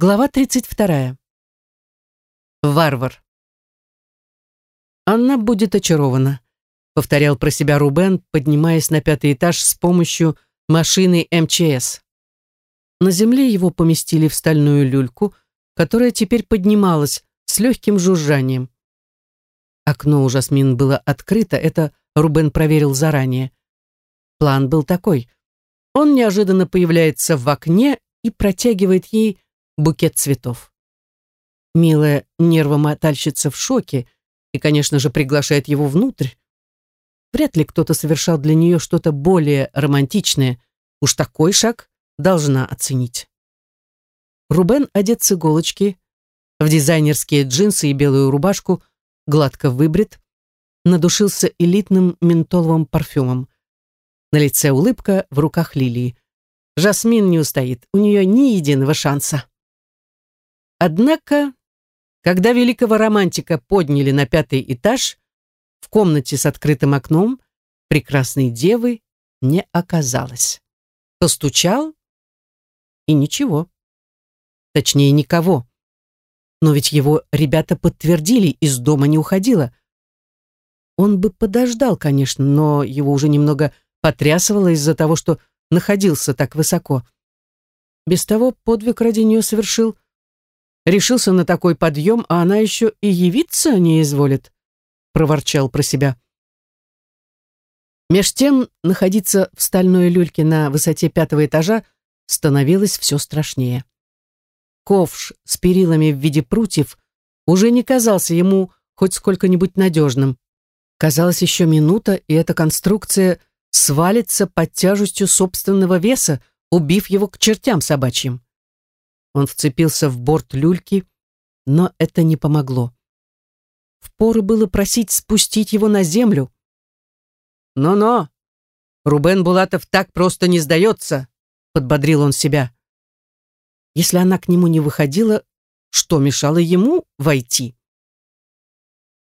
Глава 32. Варвар. «Она будет очарована», — повторял про себя Рубен, поднимаясь на пятый этаж с помощью машины МЧС. На земле его поместили в стальную люльку, которая теперь поднималась с легким жужжанием. Окно у Жасмин было открыто, это Рубен проверил заранее. План был такой. Он неожиданно появляется в окне и протягивает ей букет цветов. Милая нервомотальщица в шоке и, конечно же, приглашает его внутрь. Вряд ли кто-то совершал для нее что-то более романтичное. Уж такой шаг должна оценить. Рубен одет с иголочки, в дизайнерские джинсы и белую рубашку, гладко выбрит, надушился элитным ментоловым парфюмом. На лице улыбка, в руках лилии. Жасмин не устоит, у нее ни единого шанса. Однако, когда великого романтика подняли на пятый этаж, в комнате с открытым окном прекрасной девы не оказалось. Постучал, и ничего. Точнее, никого. Но ведь его ребята подтвердили, из дома не уходила. Он бы подождал, конечно, но его уже немного потрясывало из-за того, что находился так высоко. Без того подвиг ради нее совершил решился на такой подъем, а она еще и явиться не изволит», — проворчал про себя. Меж тем, находиться в стальной люльке на высоте пятого этажа становилось все страшнее. Ковш с перилами в виде прутьев уже не казался ему хоть сколько-нибудь надежным. Казалось, еще минута, и эта конструкция свалится под тяжестью собственного веса, убив его к чертям собачьим. Он вцепился в борт люльки, но это не помогло. Впору было просить спустить его на землю. «Но-но! Рубен Булатов так просто не сдается!» — подбодрил он себя. Если она к нему не выходила, что мешало ему войти?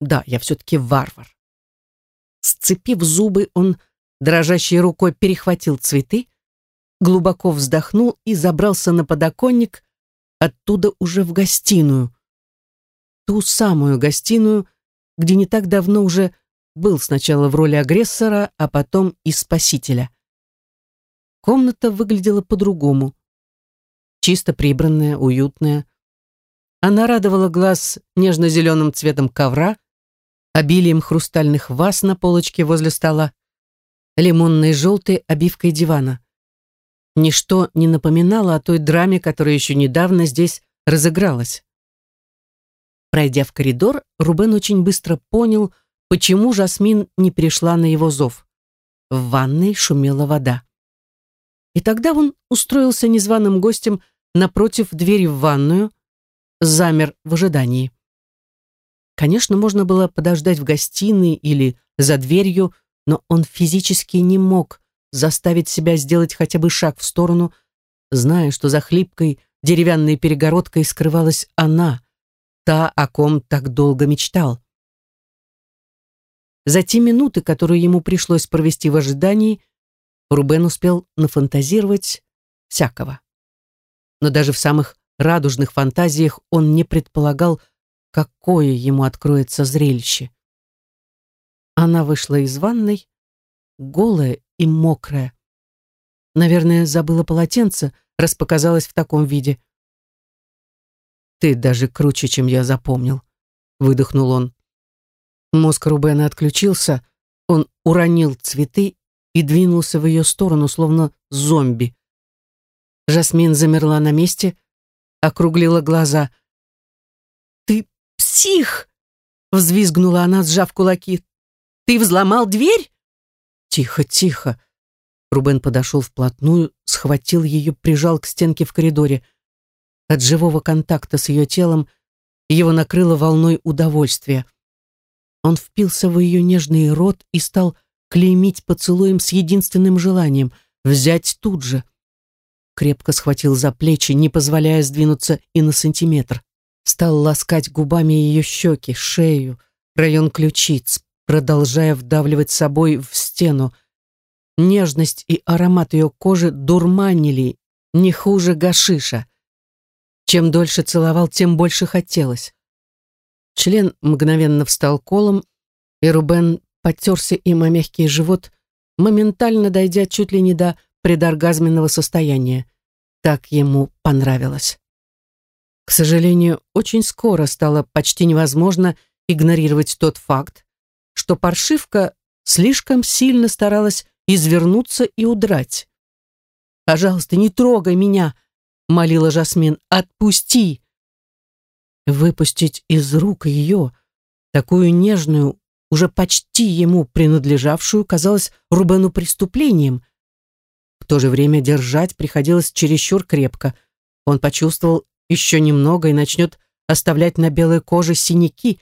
Да, я все-таки варвар. Сцепив зубы, он дрожащей рукой перехватил цветы, глубоко вздохнул и забрался на подоконник, оттуда уже в гостиную. Ту самую гостиную, где не так давно уже был сначала в роли агрессора, а потом и спасителя. Комната выглядела по-другому. Чисто прибранная, уютная. Она радовала глаз нежно-зеленым цветом ковра, обилием хрустальных ваз на полочке возле стола, лимонной желтой обивкой дивана. Ничто не напоминало о той драме, которая еще недавно здесь разыгралась. Пройдя в коридор, Рубен очень быстро понял, почему Жасмин не пришла на его зов. В ванной шумела вода. И тогда он устроился незваным гостем напротив двери в ванную, замер в ожидании. Конечно, можно было подождать в гостиной или за дверью, но он физически не мог заставить себя сделать хотя бы шаг в сторону, зная, что за хлипкой деревянной перегородкой скрывалась она, та, о ком так долго мечтал. За те минуты, которые ему пришлось провести в ожидании, Рубен успел нафантазировать всякого. Но даже в самых радужных фантазиях он не предполагал, какое ему откроется зрелище. Она вышла из ванной, голая и мокрая. Наверное, забыла полотенце, раз показалась в таком виде. «Ты даже круче, чем я запомнил», — выдохнул он. Мозг Рубена отключился, он уронил цветы и двинулся в ее сторону, словно зомби. Жасмин замерла на месте, округлила глаза. «Ты псих!» — взвизгнула она, сжав кулаки. «Ты взломал дверь?» «Тихо, тихо!» Рубен подошел вплотную, схватил ее, прижал к стенке в коридоре. От живого контакта с ее телом его накрыло волной удовольствия. Он впился в ее нежный рот и стал клеймить поцелуем с единственным желанием — взять тут же. Крепко схватил за плечи, не позволяя сдвинуться и на сантиметр. Стал ласкать губами ее щеки, шею, район ключиц, продолжая вдавливать собой в стену. Нежность и аромат ее кожи дурманили, не хуже гашиша. Чем дольше целовал, тем больше хотелось. Член мгновенно встал колом, и Рубен потерся им о мягкий живот, моментально дойдя чуть ли не до предоргазменного состояния. Так ему понравилось. К сожалению, очень скоро стало почти невозможно игнорировать тот факт, что паршивка слишком сильно старалась извернуться и удрать. «Пожалуйста, не трогай меня!» — молила Жасмин. «Отпусти!» Выпустить из рук ее, такую нежную, уже почти ему принадлежавшую, казалось Рубену преступлением. В то же время держать приходилось чересчур крепко. Он почувствовал еще немного и начнет оставлять на белой коже синяки.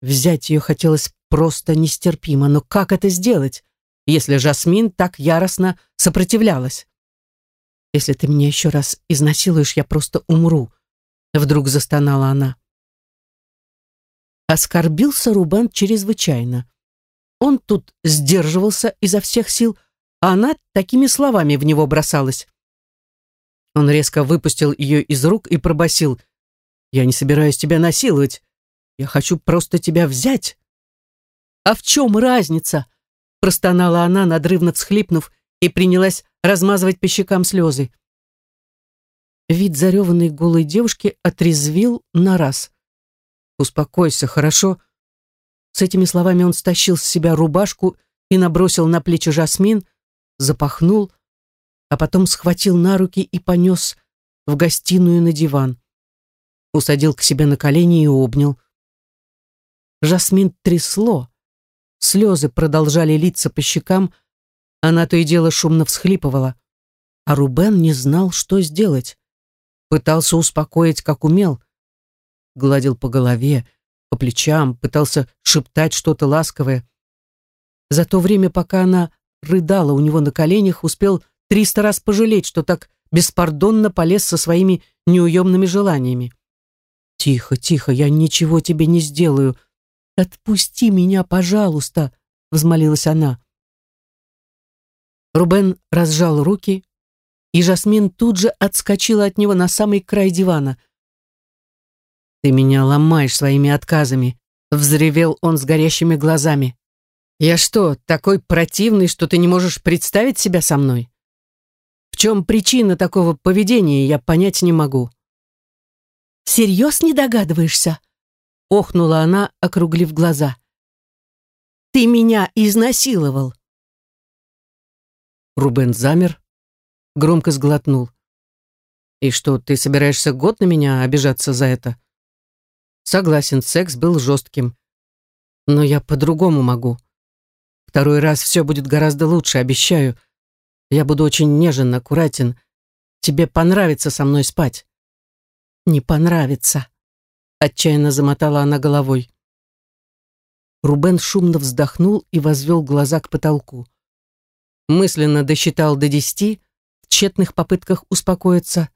Взять ее хотелось просто нестерпимо, но как это сделать, если Жасмин так яростно сопротивлялась? «Если ты меня еще раз изнасилуешь, я просто умру», — вдруг застонала она. Оскорбился Рубен чрезвычайно. Он тут сдерживался изо всех сил, а она такими словами в него бросалась. Он резко выпустил ее из рук и пробасил: «Я не собираюсь тебя насиловать. Я хочу просто тебя взять». «А в чем разница?» простонала она, надрывно всхлипнув, и принялась размазывать по щекам слезы. Вид зареванной голой девушки отрезвил на раз. «Успокойся, хорошо?» С этими словами он стащил с себя рубашку и набросил на плечи Жасмин, запахнул, а потом схватил на руки и понес в гостиную на диван. Усадил к себе на колени и обнял. Жасмин трясло, слезы продолжали литься по щекам, она то и дело шумно всхлипывала, а Рубен не знал, что сделать. Пытался успокоить, как умел. Гладил по голове, по плечам, пытался шептать что-то ласковое. За то время, пока она рыдала у него на коленях, успел триста раз пожалеть, что так беспардонно полез со своими неуемными желаниями. «Тихо, тихо, я ничего тебе не сделаю. Отпусти меня, пожалуйста», — взмолилась она. Рубен разжал руки, и Жасмин тут же отскочила от него на самый край дивана. «Ты меня ломаешь своими отказами», — взревел он с горящими глазами. «Я что, такой противный, что ты не можешь представить себя со мной? В чем причина такого поведения, я понять не могу». «Всерьез не догадываешься?» — охнула она, округлив глаза. «Ты меня изнасиловал!» Рубен замер, громко сглотнул. «И что, ты собираешься год на меня обижаться за это?» «Согласен, секс был жестким. Но я по-другому могу. Второй раз все будет гораздо лучше, обещаю. Я буду очень нежен, аккуратен. Тебе понравится со мной спать». «Не понравится», — отчаянно замотала она головой. Рубен шумно вздохнул и возвел глаза к потолку мысленно досчитал до десяти, в тщетных попытках успокоиться.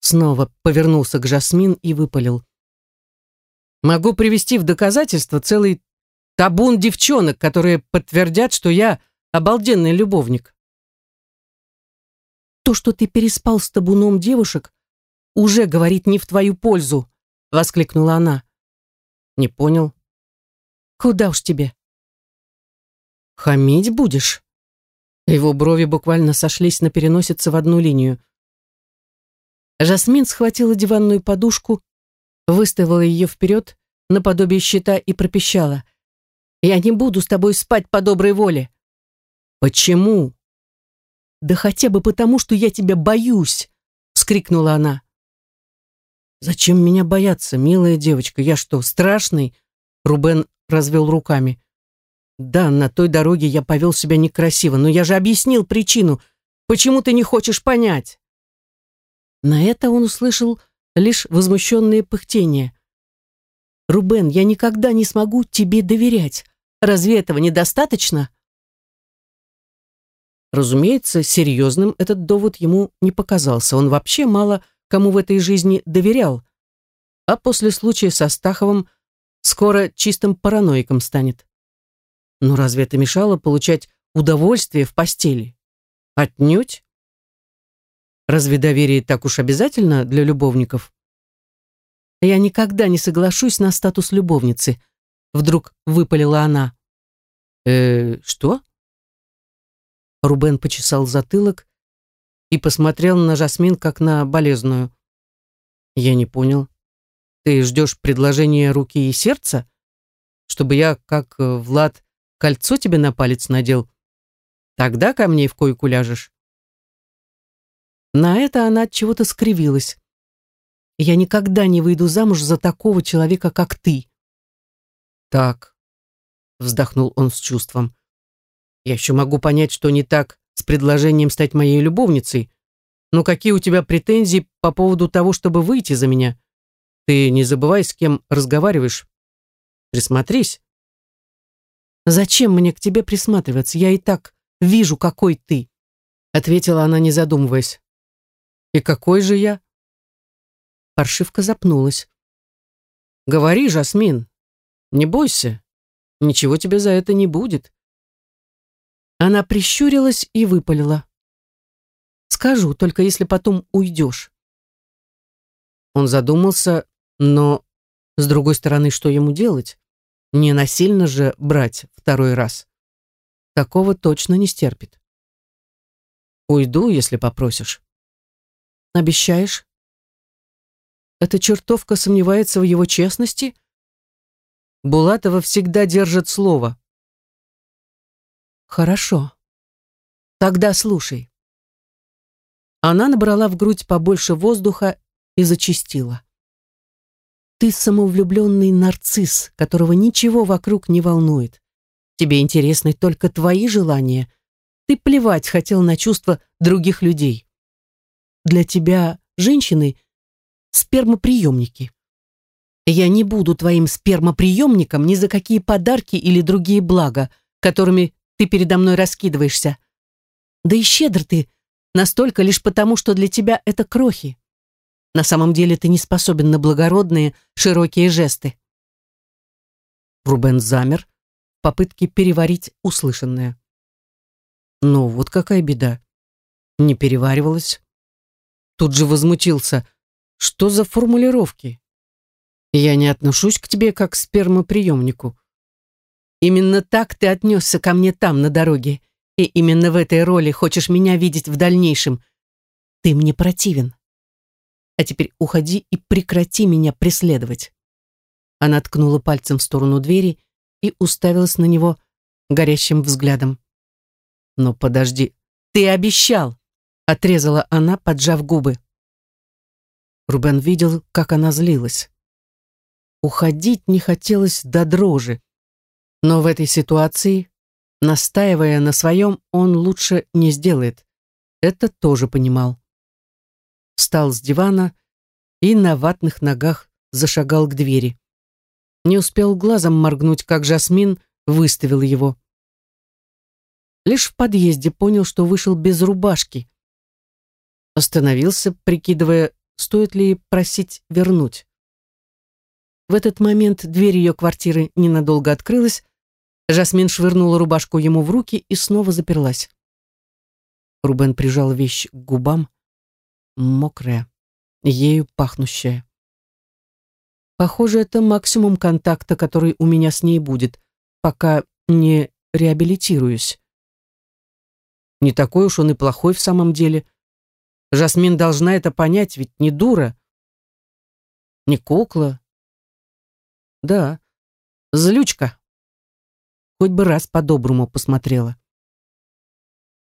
Снова повернулся к Жасмин и выпалил. «Могу привести в доказательство целый табун девчонок, которые подтвердят, что я обалденный любовник». «То, что ты переспал с табуном девушек, уже говорит не в твою пользу», — воскликнула она. «Не понял». «Куда уж тебе?» «Хамить будешь?» Его брови буквально сошлись на переносице в одну линию. Жасмин схватила диванную подушку, выставила ее вперед, наподобие щита, и пропищала. «Я не буду с тобой спать по доброй воле». «Почему?» «Да хотя бы потому, что я тебя боюсь!» — вскрикнула она. «Зачем меня бояться, милая девочка? Я что, страшный?» Рубен развел руками. Да, на той дороге я повел себя некрасиво, но я же объяснил причину. Почему ты не хочешь понять? На это он услышал лишь возмущенное пыхтение. «Рубен, я никогда не смогу тебе доверять. Разве этого недостаточно?» Разумеется, серьезным этот довод ему не показался. Он вообще мало кому в этой жизни доверял. А после случая со Стаховым скоро чистым параноиком станет. Но разве это мешало получать удовольствие в постели? Отнюдь. Разве доверие так уж обязательно для любовников? Я никогда не соглашусь на статус любовницы, вдруг выпалила она. Э, что? Рубен почесал затылок и посмотрел на Жасмин как на болезную. Я не понял. Ты ждешь предложения руки и сердца? Чтобы я, как э, Влад, кольцо тебе на палец надел? Тогда ко мне в койку ляжешь. На это она от чего-то скривилась. Я никогда не выйду замуж за такого человека, как ты. Так, вздохнул он с чувством. Я еще могу понять, что не так с предложением стать моей любовницей. Но какие у тебя претензии по поводу того, чтобы выйти за меня? Ты не забывай, с кем разговариваешь. Присмотрись. Зачем мне к тебе присматриваться? Я и так вижу, какой ты, ответила она, не задумываясь. И какой же я? Паршивка запнулась. Говори, Жасмин, не бойся. Ничего тебе за это не будет. Она прищурилась и выпалила. Скажу, только если потом уйдешь. Он задумался, но, с другой стороны, что ему делать? Не насильно же брать второй раз. Такого точно не стерпит. Уйду, если попросишь. Обещаешь? Эта чертовка сомневается в его честности? Булатова всегда держит слово. Хорошо. Тогда слушай. Она набрала в грудь побольше воздуха и зачистила. Ты самовлюбленный нарцисс, которого ничего вокруг не волнует. Тебе интересны только твои желания. Ты плевать хотел на чувства других людей. Для тебя женщины — спермоприемники. Я не буду твоим спермоприемником ни за какие подарки или другие блага, которыми ты передо мной раскидываешься. Да и щедр ты настолько лишь потому, что для тебя это крохи. На самом деле ты не способен на благородные, широкие жесты. Рубен замер в попытке переварить услышанное. Ну, вот какая беда. Не переваривалась. Тут же возмутился. Что за формулировки? Я не отношусь к тебе как к спермоприемнику. Именно так ты отнесся ко мне там, на дороге. И именно в этой роли хочешь меня видеть в дальнейшем. Ты мне противен. А теперь уходи и прекрати меня преследовать. Она ткнула пальцем в сторону двери и уставилась на него горящим взглядом. Но подожди, ты обещал, отрезала она, поджав губы. Рубен видел, как она злилась. Уходить не хотелось до дрожи. Но в этой ситуации, настаивая на своем, он лучше не сделает. Это тоже понимал. Встал с дивана и на ватных ногах зашагал к двери. Не успел глазом моргнуть, как Жасмин выставил его. Лишь в подъезде понял, что вышел без рубашки. Остановился, прикидывая, стоит ли просить вернуть. В этот момент дверь ее квартиры ненадолго открылась, Жасмин швырнула рубашку ему в руки и снова заперлась. Рубен прижал вещь к губам, мокрая, ею пахнущая. Похоже, это максимум контакта, который у меня с ней будет, пока не реабилитируюсь. Не такой уж он и плохой в самом деле. Жасмин должна это понять, ведь не дура. Не кукла. Да, злючка хоть бы раз по-доброму посмотрела.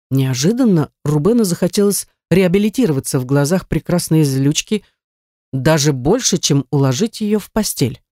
Неожиданно Рубену захотелось реабилитироваться в глазах прекрасной злючки даже больше, чем уложить ее в постель.